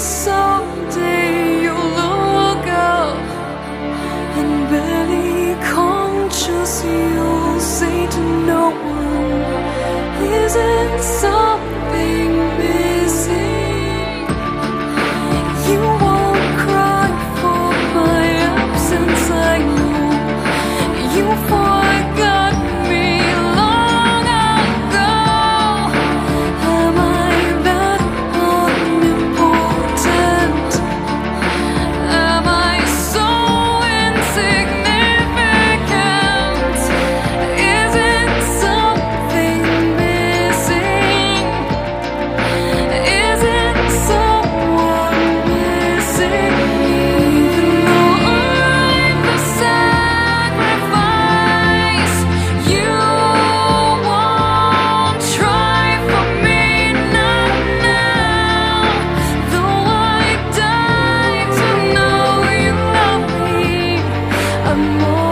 someday you'll look up and barely conscious you'll say to no one, isn't something. more